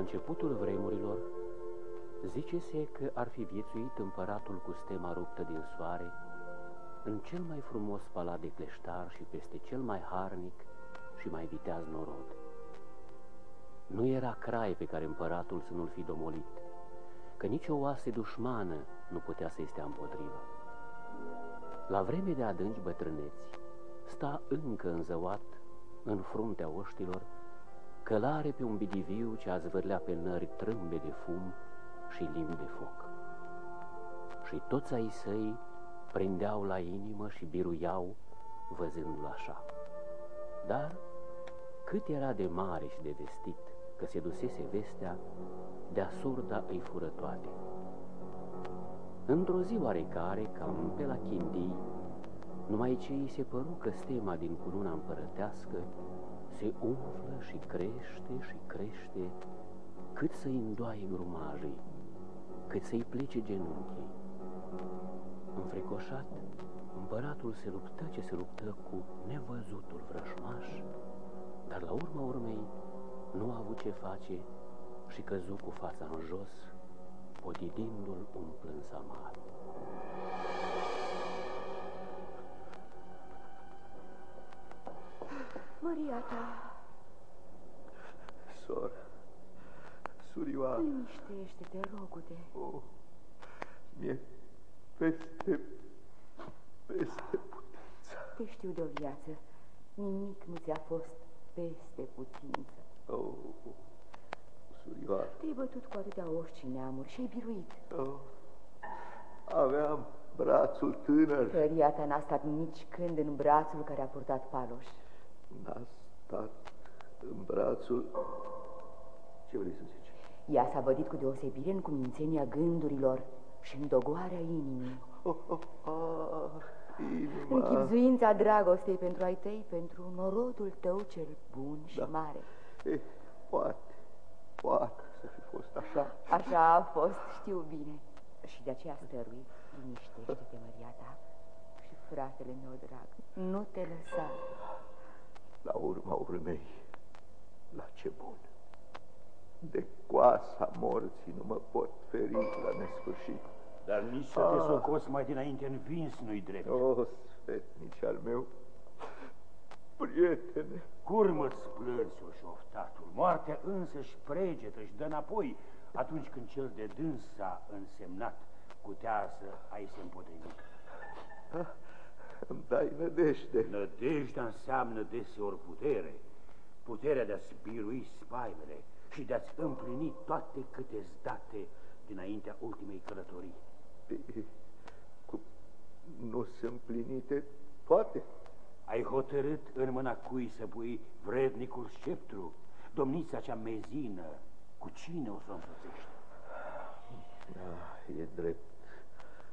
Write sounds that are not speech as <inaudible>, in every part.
Pe la începutul vremurilor, zice-se că ar fi viețuit împăratul cu stema ruptă din soare, în cel mai frumos palat de cleștar și peste cel mai harnic și mai viteaz norod. Nu era crai pe care împăratul să nu-l fi domolit, că nicio oase dușmană nu putea să-i stea împotriva. La vreme de adânci bătrâneți, sta încă înzăuat în fruntea oștilor, călare pe un bidiviu ce a zvârlea pe nări trâmbe de fum și limbi de foc. Și toți ai săi prindeau la inimă și biruiau văzându-l așa. Dar cât era de mare și de vestit că se dusese vestea, de surda îi fură toate. Într-o zi oarecare, cam pe la chindii, numai ce îi se păru că stema din cununa împărătească se umflă și crește și crește, cât să-i îndoaie grumajii, cât să-i plece genunchii. Înfricoșat, împăratul se luptă ce se luptă cu nevăzutul vrășmaș, dar la urma urmei nu a avut ce face și căzu cu fața în jos, podidindu-l un plâns amar. Maria ta. Sora, surioară. Liniștește-te, rogute. Oh, mie peste, peste putință. Te știu de o viață. Nimic nu ți-a fost peste putință. Oh, surioară. Te-ai bătut cu atâtea oști și neamuri și ai biruit. Oh, aveam brațul tânăr. Tăria ta n-a stat nici când în brațul care a purtat paloș. N-a stat în brațul... Ce vrei să zici? Ea s-a vădit cu deosebire în cumințenia gândurilor și în dogoarea inimii. Oh, oh, ah, inima... În chipzuința dragostei pentru ai tăi, pentru norodul tău cel bun și Da. mare. Eh, poate, poate să fi fost așa. Așa a fost, știu bine. Și de aceea stărui, liniștește-te, Maria ta. Și fratele meu drag, nu te lăsa. La urma urmei, la ce bun. De coasa morții nu mă pot feri la nesfârșit. Dar nici să te Ah. socoți mai dinainte învins nu-i drept. O, sfetnici al meu, prietene, Curmă-ți plânsul și oftatul. Moartea însă-și pregetă și dă înapoi atunci când cel de dâns s-a însemnat cu teasă ai se împotrivit. Îmi dai nădejde. Nădejdea înseamnă deseori putere, puterea de a-ți birui spaimele și de a-ți împlini toate câte date dinaintea ultimei călătorii. Cu... Nu sunt plinite toate. Ai hotărât în mâna cui să pui vrednicul sceptru, domnița cea mezină, cu cine o să o înfrățești? Da, e drept.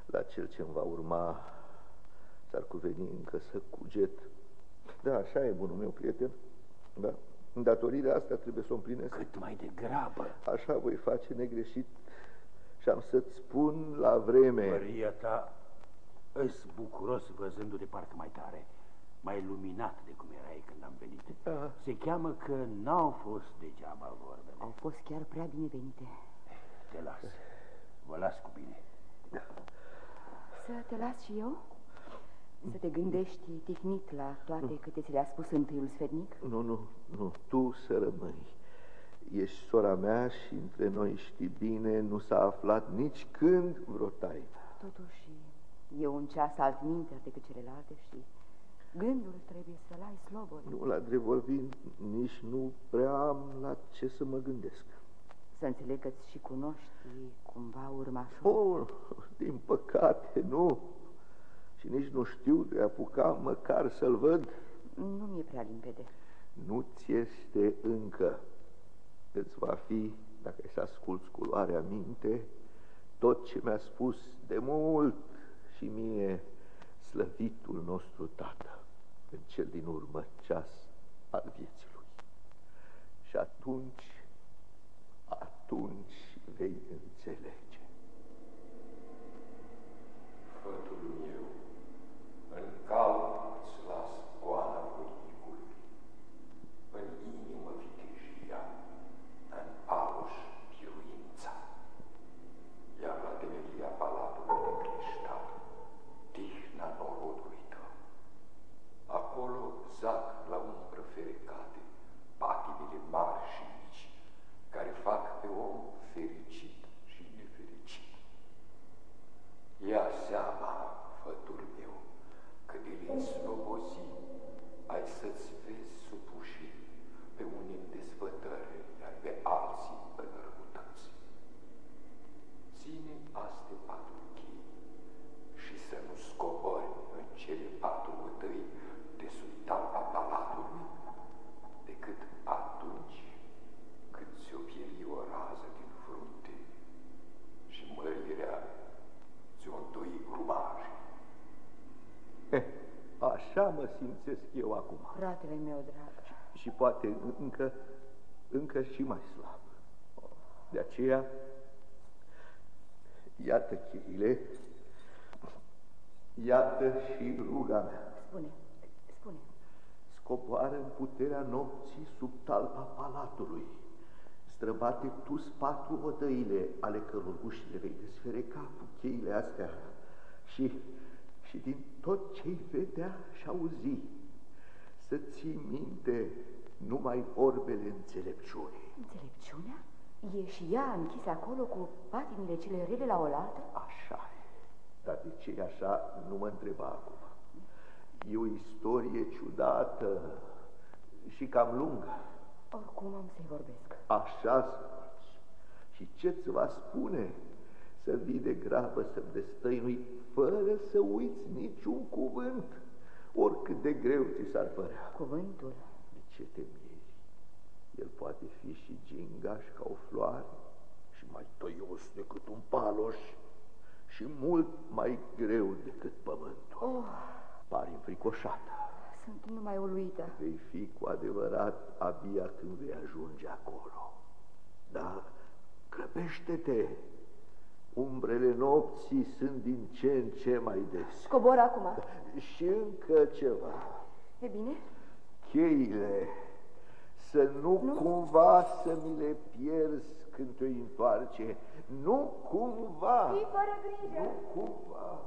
La cel ce va urma s-ar cuveni încă să cuget. Da, așa e, bunul meu prieten. Da, datoriile astea trebuie să o împlinesc. Cât mai degrabă. Așa voi face negreșit și am să-ți spun la vreme. Măria ta îs bucuros văzându-te parcă mai tare, mai luminat de cum erai când am venit. Ah. Se cheamă că n-au fost degeaba vorbele. Au fost chiar prea binevenite. Te las. Vă las cu bine. Să te las și eu? Să te gândești tihnit la toate câte ți le-a spus întâiul sfetnic? Nu, nu, nu, tu să rămâi. Ești sora mea și între noi știi bine, nu s-a aflat nici când vreo taină. Totuși, e un ceas altminter decât celelalte și gândul trebuie să-l ai slobod. Nu, la drept vorbind, nici nu prea am la ce să mă gândesc. Să înțeleg că-ți și cunoști cumva urmașul. Oh, din păcate, nu. Și nici nu știu de apuca măcar să-l văd. Nu mi-e prea limpede. Nu ți este încă. Îți va fi, dacă ai să asculți cu luarea minte, tot ce mi-a spus de mult și mie slăvitul nostru tată în cel din urmă ceas al vieții lui. Și atunci, atunci vei înțelege. Fătul meu, în calp îți las goana voinicului, în inimă vitejia, în aur bătăi de sub talpa palatului decât atunci când ți-o pieri o rază din frunte și mărirea ți-o întoi grumaje. Eh, așa mă simțesc eu acum. Fratele meu drag. Și poate încă, încă și mai slab. De aceea, iată cheile, iată și ruga mea. Spune, spune. Scoboară în puterea nopții sub talpa palatului. Străbate tu patru odăile ale căror uși le vei desfereca cu cheile astea și, și din tot ce-i vedea și auzi, să ții minte numai vorbele înțelepciunii. Înțelepciunea? E și ea închisă acolo cu patimile cele rele la oaltă? Așa e. Dar de ce e așa, nu mă întreba acum. E o istorie ciudată și cam lungă. Oricum am să-i vorbesc. Așa spus. Și ce-ți va spune? Să vii de grabă să-mi destăinui fără să uiți niciun cuvânt, oricât de greu ți s-ar părea. Cuvântul? De ce te mieri? El poate fi și gingaș ca o floare și mai tăios decât un paloș și mult mai greu decât pământul. Oh. Pari înfricoșată. Sunt numai uluită. Vei fi cu adevărat abia când vei ajunge acolo. Dar grăbește-te! Umbrele nopții sunt din ce în ce mai des. Cobor acum. Și încă ceva. E bine? Cheile, să nu, nu cumva să mi le pierzi când te întoarce. Nu cumva. Fii fără grijă. Nu cumva.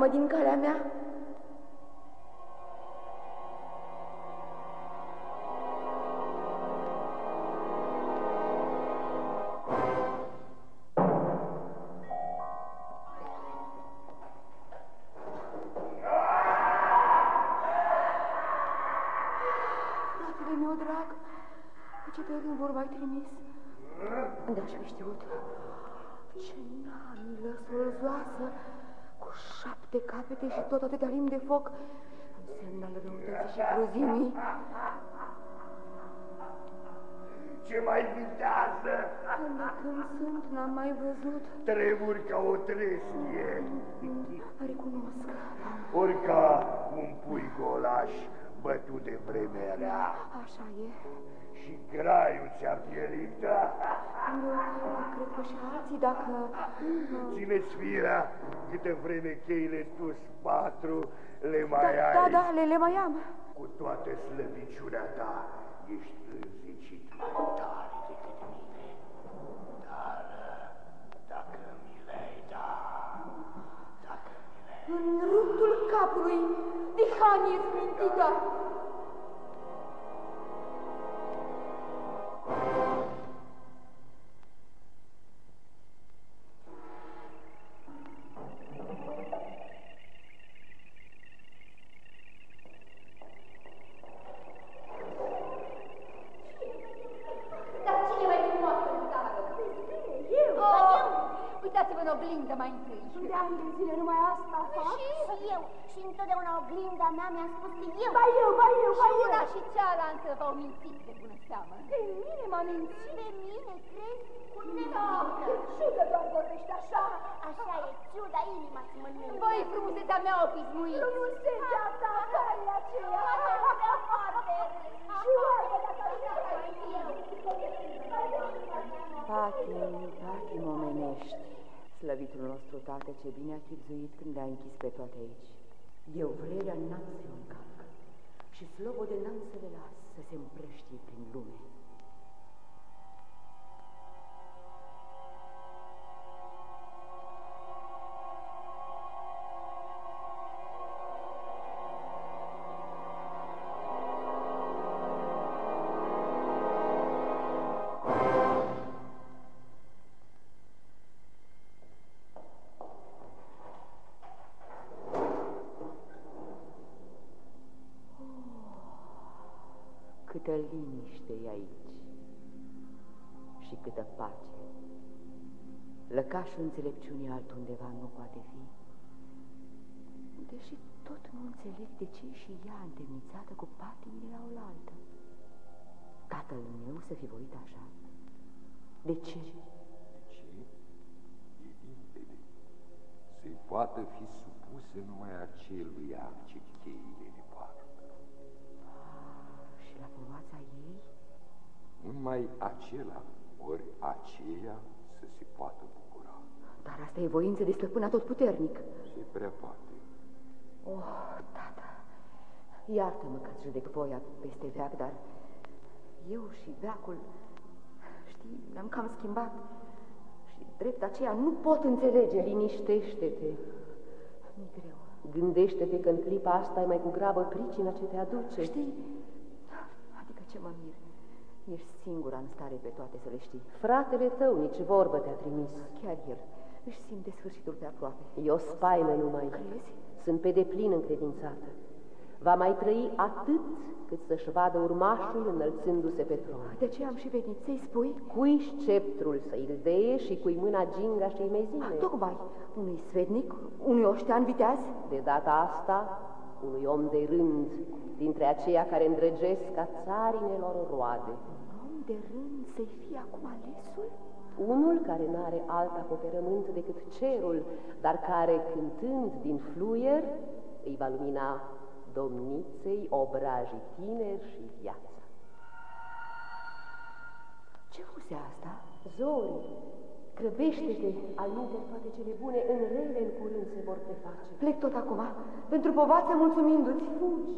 Patimă din calea mea. Fratele meu drag, ce pe rând vorba ai trimis? De-aș fi știut. Ce nanilă solzoasă, șapte capete și tot atâtea limbi de foc, însemn al răutății și cruzimii. Ce mai vitează? Până când sunt, n-am mai văzut. Tremuri ca o trestie. Recunosc. Ori ca un pui golaș bătut de vremea rea. Așa e. Și graiul ți-a pierit. Eu cred că și alții, dacă... Ține-ți firea câte vreme cheile tu patru le mai da, ai. Da, da, le, le mai am. Cu toată slăbiciunea ta ești înzicit mai tare decât mine. Dar dacă mi le-ai da, dacă mi le În ruptul capului, Meclis haniyesinin. Mea mi-a spus că eu... Ba eu, ba eu, ba și eu. una și cealaltă v-au mințit de bună seamă. Pe mine m-a mințit. Pe mine, crezi? Cu Da, nebunință. ciudă doar vorbești așa. Așa e, ciuda inima ți mănâncă. Voi, frumusețea mea, o pismuit. Frumusețea ta, care e aceea? Mă foarte râs. Jură-mă dacă Patim, patim omenești, slăvitul nostru tată ce bine a chipzuit când le-a închis pe toate aici. Eu vrerea n-am să le încalc și slobode n-am să le las să se împrăștie prin lume. Câtă liniște e aici și câtă pace. Lăcașul înțelepciunii altundeva nu poate fi, deși tot nu înțeleg de ce și ea întemnițată cu patimile la oaltă. Tatăl meu să fi voit așa. De ce? Ce? E limpede. Să-i poată fi supuse numai aceluia ce cheile le Numai acela, ori aceea să se poată bucura. Dar asta e voință de stăpân atotputernic. Se prea poate. Oh, tata, iartă-mă că-ți judec voia peste veac, dar eu și veacul, știi, ne-am cam schimbat și drept aceea nu pot înțelege. Liniștește-te. Mi greu. Gândește-te că în clipa asta e mai cu grabă pricina ce te aduce. Știi, adică ce mă mir, ești singura în stare pe toate să le știi. Fratele tău nici vorbă te-a trimis. Chiar el își simte sfârșitul pe aproape. E o spaimă numai. Crezi? Sunt pe deplin încredințată. Va mai trăi atât cât să-și vadă urmașul înălțându-se pe tron. De ce am și venit să-i spui? Cui sceptrul să îl deie și cui mâna ginga și mezine. Tocmai unui svednic, unui oștean viteaz? De data asta, unui om de rând, dintre aceia care îndrăgesc ca țarinelor roade. Un om de rând să-i fie acum alesul? Unul care n-are alt acoperământ decât cerul, dar care, cântând din fluier, îi va lumina domniței, obrajii tineri și viața. Ce fuse asta? Zori, grăbește-te, al toate cele bune, în rele în curând se vor preface. Plec tot acum, pentru povață mulțumindu-ți. Fugi!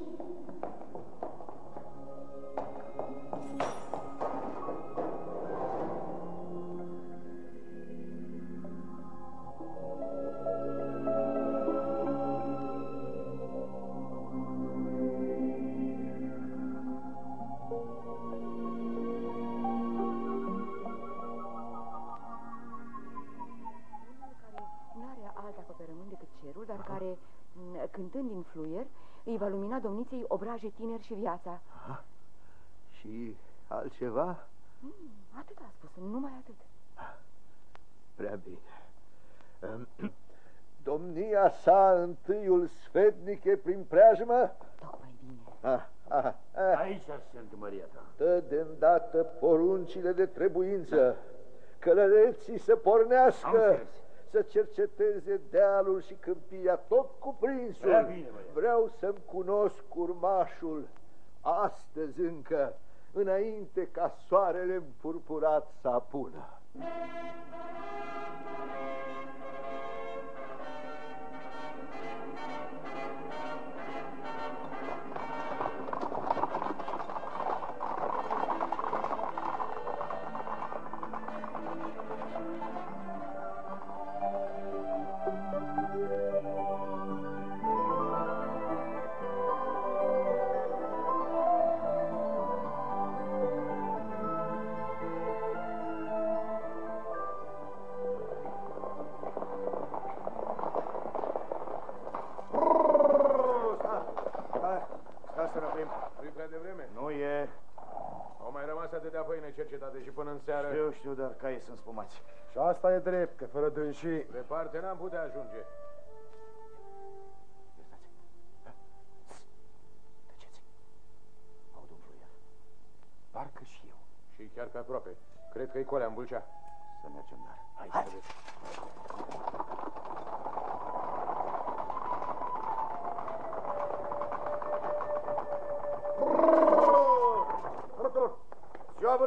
M, cântând din fluier, îi va lumina domniței obraje tineri și viața. Și altceva? Mm, atât a spus, numai atât. Prea bine. Ehm, <clears throat> Domnia sa întâiul sfetnice prin preajmă? Tocmai bine. Ah, ah, ah. Aici sunt, Maria ta. Dă de îndată poruncile de trebuință, călăreții să pornească, Am înțeles. Să cerceteze dealul și câmpia, tot cuprinsul. Prea bine, băiat. Vreau să-mi cunosc urmașul, astăzi încă, înainte ca soarele împurpurat să apună. jumătate și până în seară... Eu știu, dar caii sunt spumați. Și asta e drept, că fără dânsii... Departe n-am putea ajunge. Da. Parcă și eu. Și chiar pe aproape. Cred că-i colea în Bulcea. Să mergem, da.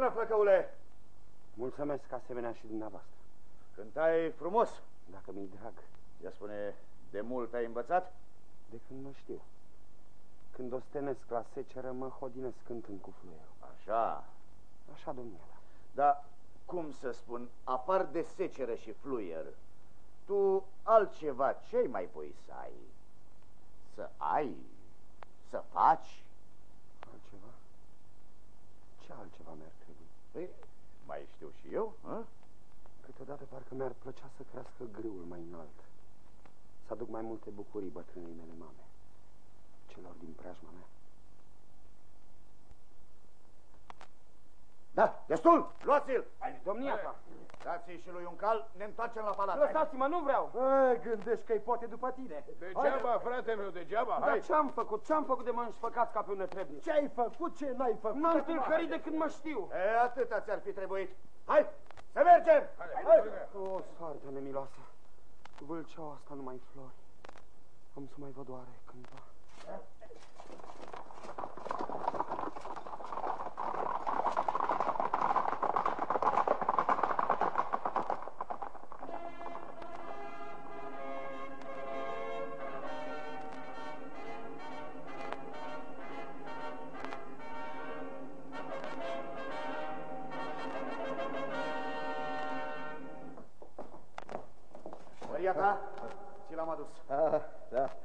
Bună, flăcăule! Mulțumesc asemenea și dumneavoastră. Cântai frumos. Dacă mi-i drag, Ia spune, de mult ai învățat? de când mă știu. Când ostenesc la seceră, mă hodinesc cântând cu fluierul. Așa. Așa, domnule. Dar, cum să spun, apar de seceră și fluier, tu altceva ce mai voi să ai? Să ai? Să faci? Altceva? Ce altceva mi-ar trebui? Păi, mai știu și eu, hă? Câteodată parcă mi-ar plăcea să crească grâul mai înalt. Să aduc mai multe bucurii bătrânei mele mame. Celor din preajma mea. Da, destul! Luați-l! Domnia ta! Dați-i și lui un cal, ne întoarcem la palat. Lăsați-mă, nu vreau! A, gândești că-i poate după tine. Degeaba, frate meu, degeaba. Dar Hai. ce-am făcut? Ce-am făcut de mă înșfăcați ca pe un netrebnic? Ce ai făcut, ce n-ai făcut? N-am Acum, tâlcărit de când mă știu. E, atâta ți-ar fi trebuit. Hai, să mergem! Hai. O, soartă nemiloasă. Vâlceaua asta nu mai flori. Am să mai văd oare cândva. Maria ta, ți l-am adus. Ah, da.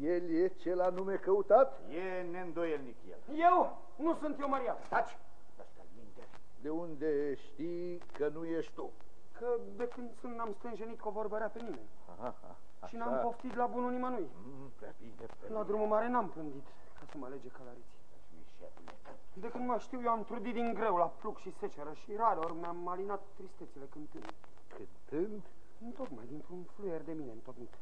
El e cel anume căutat? E neîndoielnic el. Eu? Nu sunt eu, Maria. Taci! Ăsta-l minte. De unde știi că nu ești tu? Că de când sunt n-am stânjenit cu o vorbărea pe nimeni. Aha, aha, Și n-am poftit la bunul nimănui. Mm, prea bine, prea La drumul mare n-am plândit ca să mă alege călăriții. De când mă știu, eu am trudit din greu la pluc și seceră și rare ori mi-am alinat tristețile cântând. Cântând? Tocmai dintr-un fluier de mine întocmit.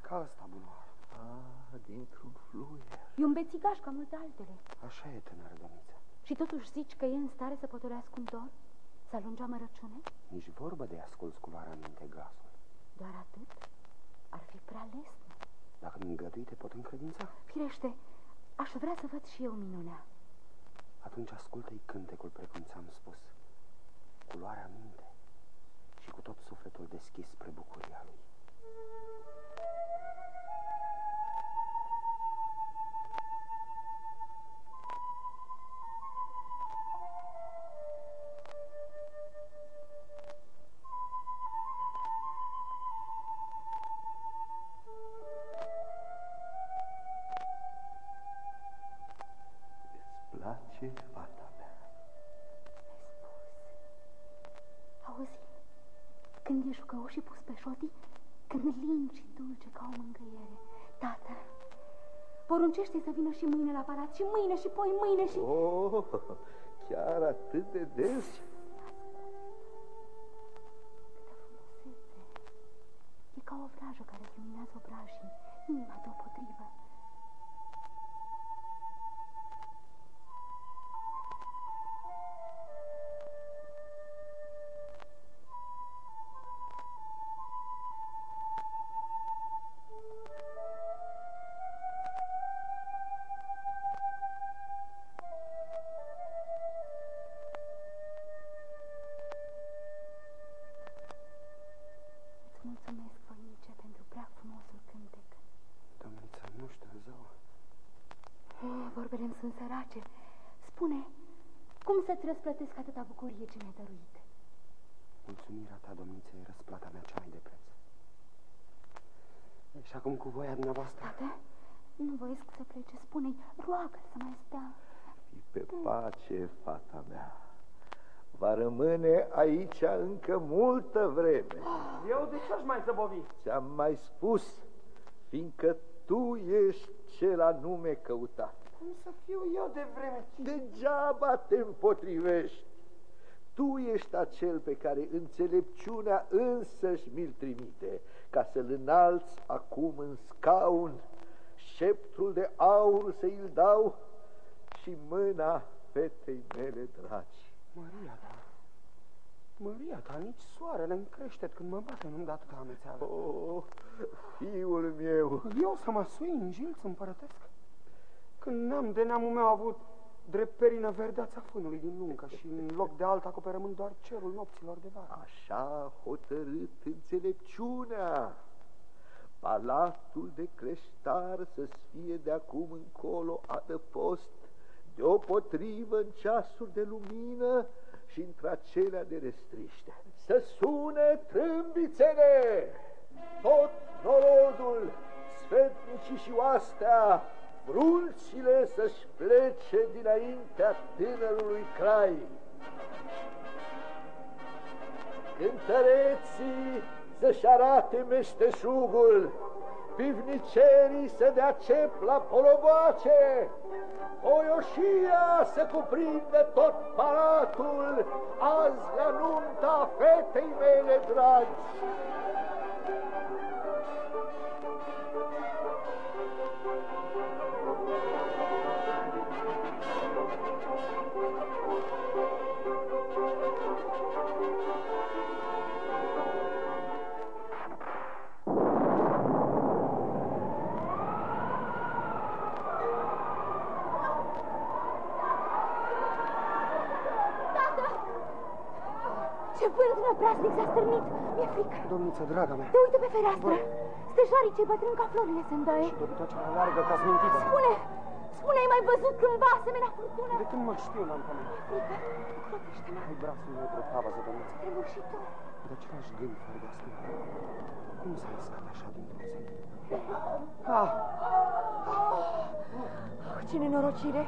Ca ăsta, bunoară. Ah, dintr-un fluier. E un bețigaș ca multe altele. Așa e, tânără domniță. Și totuși zici că e în stare să potolească un dor? Să alunge amărăciune? Nici vorbă de asculți cu luarea minte glasul. Doar atât? Ar fi prea lesne. Dacă mi îngădui, te pot încredința. Firește, aș vrea să văd și eu minunea. Atunci ascultă-i cântecul precum ți-am spus. Cu luarea minte și cu tot sufletul deschis spre bucuria lui. Șotii, când lin și dulce ca o mângâiere. Tată, poruncește să vină și mâine la palat, și mâine, și poi mâine, și... Oh, chiar atât de des? Frumusețe. E ca o vrajă care îți luminează obrajii, inima deopotrivă. Să-ți răsplătesc atâta bucurie ce mi-ai dăruit? Mulțumirea ta, domniță, e răsplata mea cea mai de preț. E, Și acum cu voia dumneavoastră, Tată, nu voiesc să plece. Spune-i, roagă să mai stea. Fii pe pace, fata mea. Va rămâne aici încă multă vreme. eu de ce aș mai zăbovi? Ți-am mai spus, fiindcă tu ești cel anume căutat. Cum să fiu eu de vreme? Degeaba te împotrivești. Tu ești acel pe care înțelepciunea însăși mi-l trimite, ca să-l înalți acum în scaun, șeptrul de aur să-i dau și mâna fetei mele dragi. Maria ta, Maria ta, nici soarele în creștet când mă bate nu-mi dă atâta amețeală. Oh, fiul meu! Eu să mă sui în jilț împărătesc? Când neam de neamul meu a avut drept perină verdeața fânului din luncă și în loc de alt acoperământ doar cerul nopților de vară. Așa a hotărât înțelepciunea. Palatul de creștar să fie de acum încolo adăpost, deopotrivă în ceasuri de lumină și într-acelea de restriște. Să sune trâmbițele! Tot norodul, sfetnicii și oastea, frunțile să-și plece dinaintea tânărului crai. Cântăreții să-și arate meșteșugul, pivnicerii să dea cep la poloboace, oioșia să cuprinde tot palatul, azi la nunta fetei mele dragi. Stârnit! Mi-e frică! Domniță, draga mea, Te uită pe fereastră! Stejarii cei bătrân ca florile se îndoie. și dobitoacea largă ca smintită. Spune! Spune, ai mai văzut cândva asemenea furtună? De când mă știu, n-am pomenit. Frică, clotește-mă. Ai brațul meu drept havază, domniță. Trebuie și tu. De același gând fără de astfel. Cum s-a lăsat așa dintr-o zi? Ah, Oh, ce nenorocire!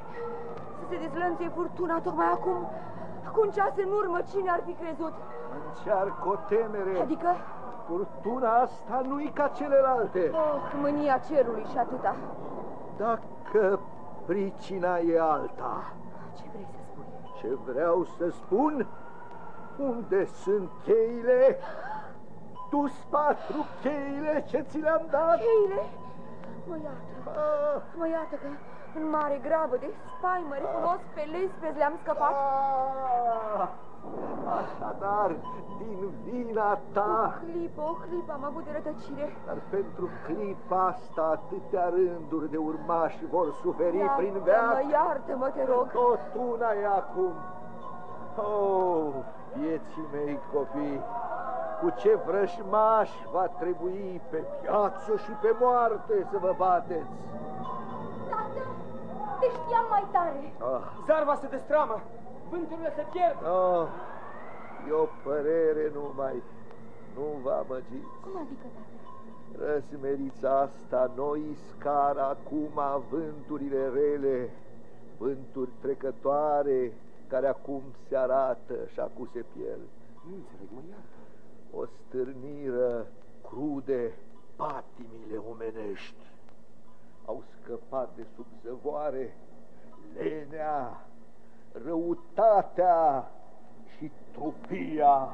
Să se dezlănțuie furtuna tocmai acum. Cu un ceas în urmă, cine ar fi crezut? Încearcă o temere. Adică, Furtuna asta nu-i ca celelalte. oh, mânia cerului și atâta. Dacă pricina e alta, Ce vrei să spui? ce vreau să spun? Unde sunt cheile? Tu patru cheile ce ți le-am dat? Cheile? Mă iată, Ah, mă iată că în mare grabă de spaimă recunosc pe lespezi le-am scăpat. ah. Așadar, din vina O ta, clipă, o clipă am avut de rătăcire. dar pentru clipa asta atâtea rânduri de urmași vor suferi prin Iartă-mă, veac. iartă-mă, te rog. Tot una e acum. Oh, vieții mei copii, cu ce vrăjmași va trebui pe viață și pe moarte să vă bateți. Tată, te știam mai tare. Ah, zarva se destramă. Vânturile se pierd. oh, e o părere numai. Nu vă amăgiți. Cum adică, tată? Răsmerița asta noi scara acum vânturile rele, vânturi trecătoare care acum se arată și acum se pierd. Nu înțeleg, mă iartă. O stârniră crude patimile omenești. Au scăpat de sub zăvoare lenea, răutatea și trupia.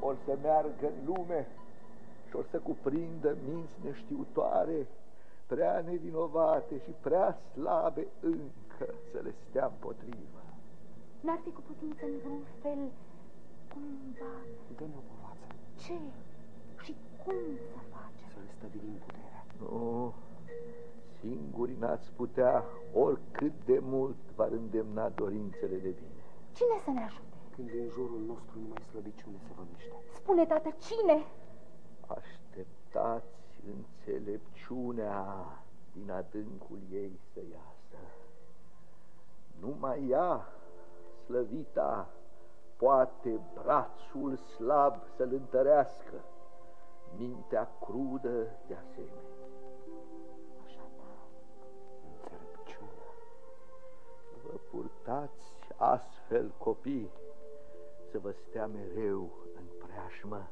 Or să meargă în lume și or să cuprindă minți neștiutoare, prea nevinovate și prea slabe încă să le stea împotrivă. N-ar fi cu putință în vreun fel, cumva, Dă-ne o povață ce și cum să facem? să le stăvilim puterea. Nu, singuri n-ați putea, oricât de mult v-ar îndemna dorințele de bine. Cine să ne ajute? Când în jurul nostru numai slăbiciune se vămiște. Spune, tată, cine? Așteptați înțelepciunea din adâncul ei să iasă. Numai ea, slăvita, poate brațul slab să-l întărească, mintea crudă de asemenea. Purtați astfel, copii, să vă stea mereu în preajmă,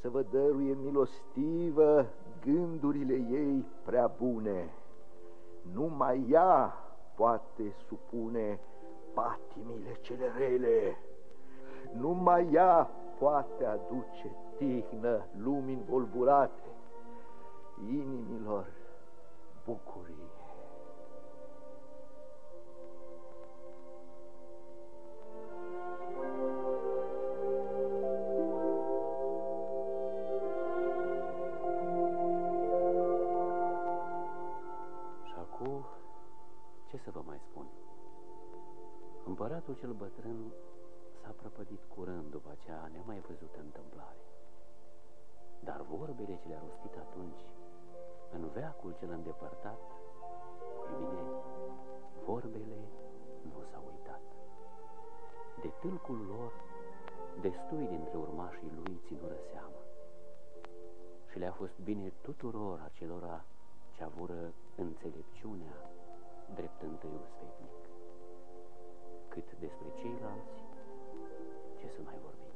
să vă dăruie milostivă gândurile ei prea bune. Numai ea poate supune patimile cele rele. Numai ea poate aduce tihnă lumii învolburate, inimilor bucurie. Bătrân s-a prăpădit curând după acea nemai văzută întâmplare. Dar vorbele ce le-a rostit atunci, în veacul cel îndepărtat, e bine, vorbele nu s-au uitat. De tâlcul lor, destui dintre urmașii lui ținură seama. Și le-a fost bine tuturor acelora ce avură înțelepciunea drept întâiul sfetnic cât despre ceilalți, ce să mai vorbim.